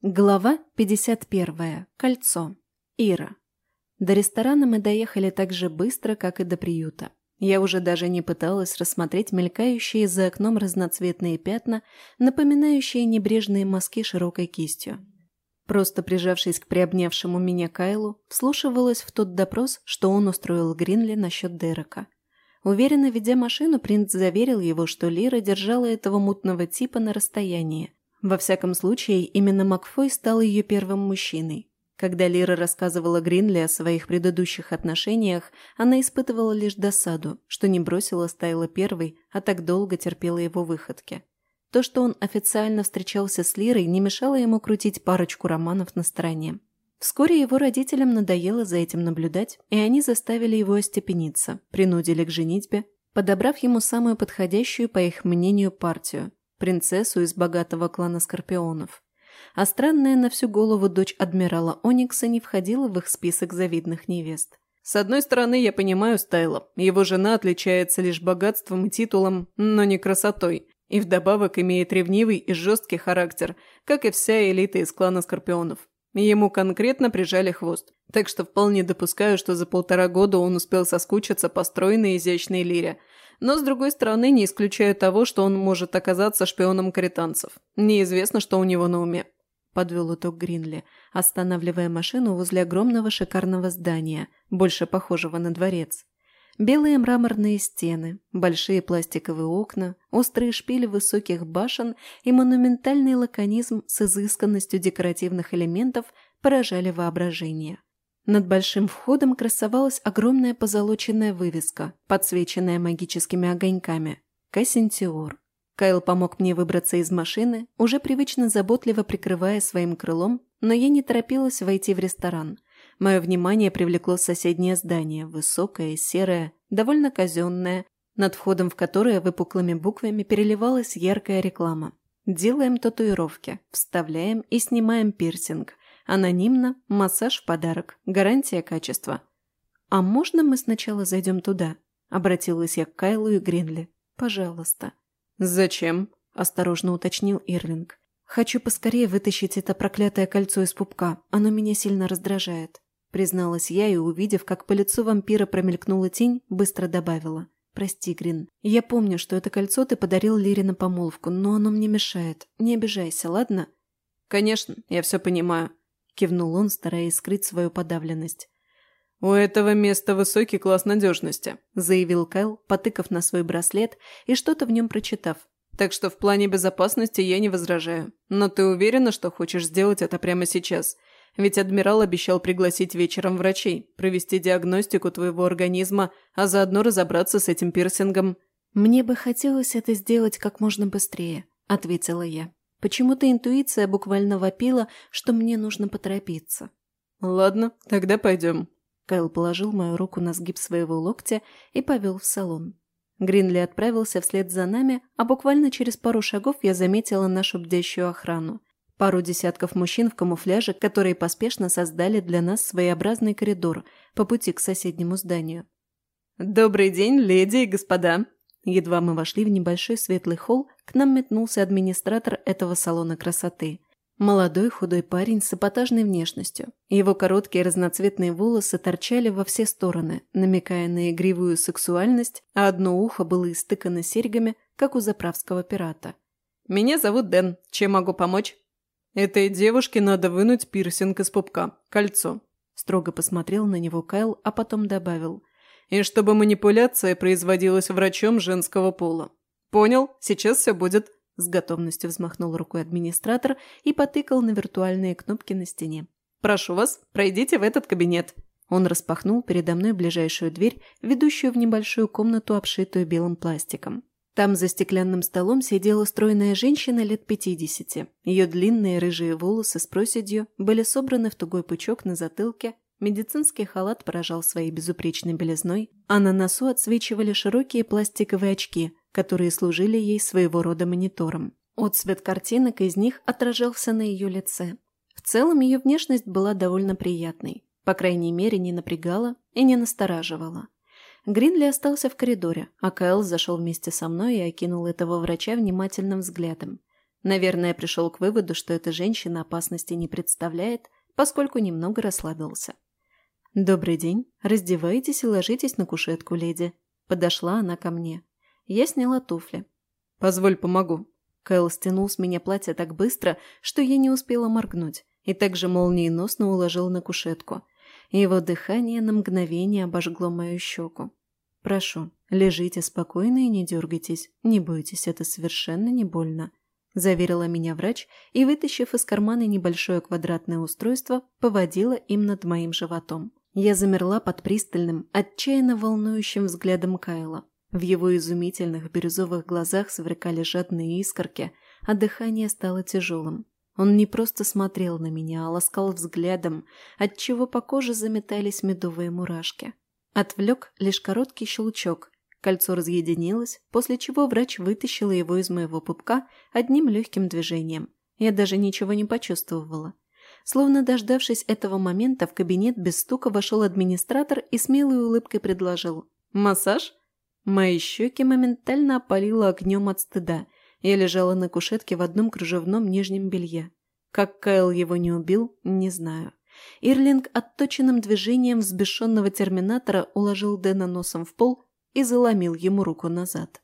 Глава 51. Кольцо. Ира. До ресторана мы доехали так же быстро, как и до приюта. Я уже даже не пыталась рассмотреть мелькающие за окном разноцветные пятна, напоминающие небрежные мазки широкой кистью. Просто прижавшись к приобнявшему меня Кайлу, вслушивалась в тот допрос, что он устроил Гринли насчет Дерека. Уверенно ведя машину, принц заверил его, что Лира держала этого мутного типа на расстоянии, во всяком случае, именно Макфой стал ее первым мужчиной. Когда Лира рассказывала Гринли о своих предыдущих отношениях, она испытывала лишь досаду, что не бросила Стайла первой, а так долго терпела его выходки. То, что он официально встречался с Лирой, не мешало ему крутить парочку романов на стороне. Вскоре его родителям надоело за этим наблюдать, и они заставили его остепениться, принудили к женитьбе, подобрав ему самую подходящую, по их мнению, партию, принцессу из богатого клана Скорпионов. А странная на всю голову дочь адмирала Оникса не входила в их список завидных невест. С одной стороны, я понимаю Стайла. Его жена отличается лишь богатством и титулом, но не красотой. И вдобавок имеет ревнивый и жесткий характер, как и вся элита из клана Скорпионов. Ему конкретно прижали хвост. Так что вполне допускаю, что за полтора года он успел соскучиться по стройной изящной лире – но, с другой стороны, не исключаю того, что он может оказаться шпионом каританцев. Неизвестно, что у него на уме. Подвел итог Гринли, останавливая машину возле огромного шикарного здания, больше похожего на дворец. Белые мраморные стены, большие пластиковые окна, острые шпили высоких башен и монументальный лаконизм с изысканностью декоративных элементов поражали воображение. Над большим входом красовалась огромная позолоченная вывеска, подсвеченная магическими огоньками. Кассентиор. Кайл помог мне выбраться из машины, уже привычно заботливо прикрывая своим крылом, но я не торопилась войти в ресторан. Мое внимание привлекло соседнее здание, высокое, серое, довольно казенное, над входом в которое выпуклыми буквами переливалась яркая реклама. Делаем татуировки, вставляем и снимаем пирсинг, Анонимно, массаж в подарок, гарантия качества. «А можно мы сначала зайдем туда?» – обратилась я к Кайлу и Гринли. «Пожалуйста». «Зачем?» – осторожно уточнил Ирлинг. «Хочу поскорее вытащить это проклятое кольцо из пупка. Оно меня сильно раздражает», – призналась я и, увидев, как по лицу вампира промелькнула тень, быстро добавила. «Прости, Грин. Я помню, что это кольцо ты подарил Лире на помолвку, но оно мне мешает. Не обижайся, ладно?» «Конечно, я все понимаю кивнул он, стараясь скрыть свою подавленность. «У этого места высокий класс надежности», – заявил Кайл, потыкав на свой браслет и что-то в нем прочитав. «Так что в плане безопасности я не возражаю. Но ты уверена, что хочешь сделать это прямо сейчас? Ведь адмирал обещал пригласить вечером врачей, провести диагностику твоего организма, а заодно разобраться с этим пирсингом». «Мне бы хотелось это сделать как можно быстрее», – ответила я. Почему-то интуиция буквально вопила, что мне нужно поторопиться. «Ладно, тогда пойдем». Кайл положил мою руку на сгиб своего локтя и повел в салон. Гринли отправился вслед за нами, а буквально через пару шагов я заметила нашу бдящую охрану. Пару десятков мужчин в камуфляже, которые поспешно создали для нас своеобразный коридор по пути к соседнему зданию. «Добрый день, леди и господа!» Едва мы вошли в небольшой светлый холл, к нам метнулся администратор этого салона красоты. Молодой худой парень с эпатажной внешностью. Его короткие разноцветные волосы торчали во все стороны, намекая на игривую сексуальность, а одно ухо было истыкано серьгами, как у заправского пирата. «Меня зовут Дэн. Чем могу помочь?» «Этой девушке надо вынуть пирсинг из пупка. Кольцо». Строго посмотрел на него Кайл, а потом добавил и чтобы манипуляция производилась врачом женского пола. Понял, сейчас все будет. С готовностью взмахнул рукой администратор и потыкал на виртуальные кнопки на стене. «Прошу вас, пройдите в этот кабинет». Он распахнул передо мной ближайшую дверь, ведущую в небольшую комнату, обшитую белым пластиком. Там за стеклянным столом сидела стройная женщина лет пятидесяти. Ее длинные рыжие волосы с проседью были собраны в тугой пучок на затылке, Медицинский халат поражал своей безупречной белизной, а на носу отсвечивали широкие пластиковые очки, которые служили ей своего рода монитором. Отцвет картинок из них отражался на ее лице. В целом ее внешность была довольно приятной, по крайней мере не напрягала и не настораживала. Гринли остался в коридоре, а Кайл зашел вместе со мной и окинул этого врача внимательным взглядом. Наверное, пришел к выводу, что эта женщина опасности не представляет, поскольку немного расслабился. «Добрый день. Раздевайтесь и ложитесь на кушетку, леди». Подошла она ко мне. Я сняла туфли. «Позволь, помогу». Кэл стянул с меня платье так быстро, что я не успела моргнуть, и также молниеносно уложил на кушетку. Его дыхание на мгновение обожгло мою щеку. «Прошу, лежите спокойно и не дергайтесь. Не бойтесь, это совершенно не больно», – заверила меня врач и, вытащив из кармана небольшое квадратное устройство, поводила им над моим животом. Я замерла под пристальным, отчаянно волнующим взглядом Кайла. В его изумительных бирюзовых глазах сверкали жадные искорки, а дыхание стало тяжелым. Он не просто смотрел на меня, а ласкал взглядом, отчего по коже заметались медовые мурашки. Отвлек лишь короткий щелчок. Кольцо разъединилось, после чего врач вытащила его из моего пупка одним легким движением. Я даже ничего не почувствовала. Словно дождавшись этого момента, в кабинет без стука вошел администратор и смелой улыбкой предложил «Массаж?». Мои щеки моментально опалило огнем от стыда. Я лежала на кушетке в одном кружевном нижнем белье. Как Кайл его не убил, не знаю. Ирлинг отточенным движением взбешенного терминатора уложил Дэна носом в пол и заломил ему руку назад.